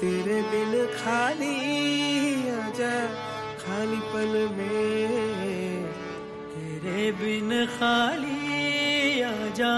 तेरे बिन खाली आजा खाली पल में। तेरे बिन खाली आजा।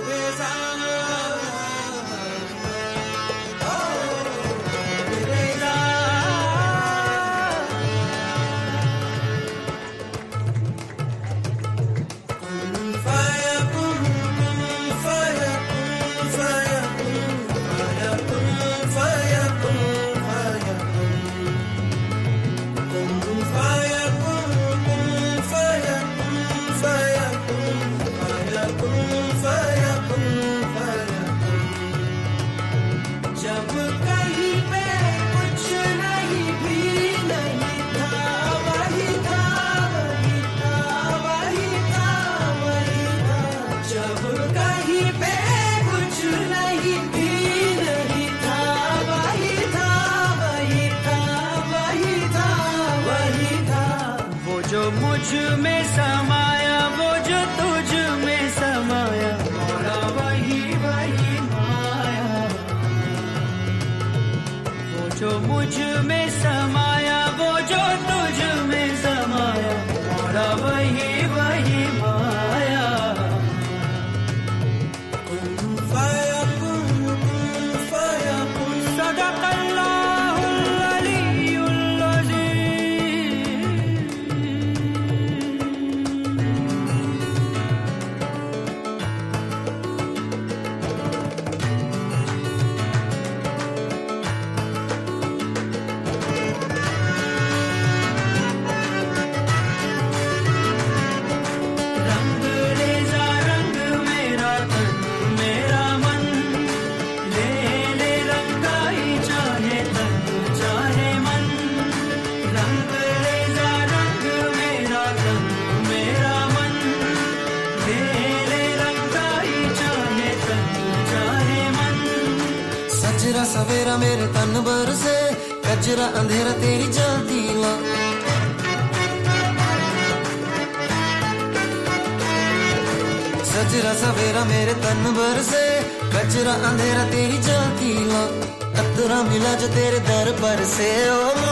the best समाया, वो जो तुझ में समाया, मोरा वही माया। जो मुझमें समाया, वो जो तुझ में समाया, मोरा वही वही गजरा सवेरा मेरे तन बरसे कजरा अंधेरा तेरी जलती ला। सजरा सवेरा मेरे तन बरसे कजरा अंधेरा तेरी जलती ला। कतरा मिला जो तेरे दर पर से, ओ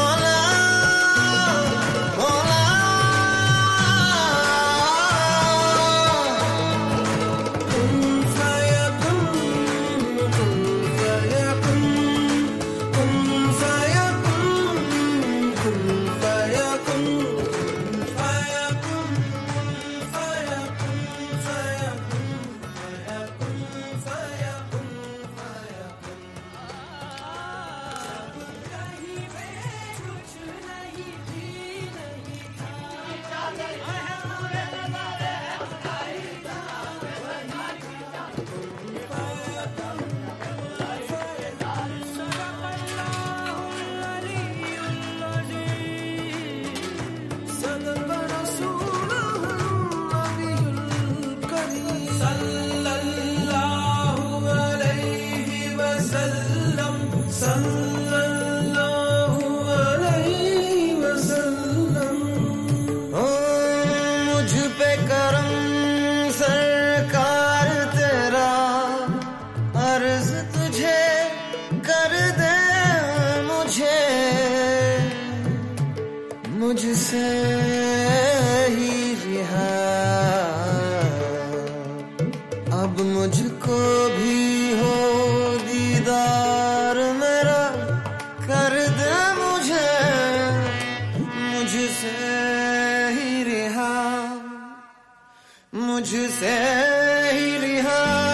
तुझसे ही रिहा। अब मुझको भी हो दीदार मेरा, कर दे मुझे, मुझसे ही रिहा। मुझसे ही रिहा।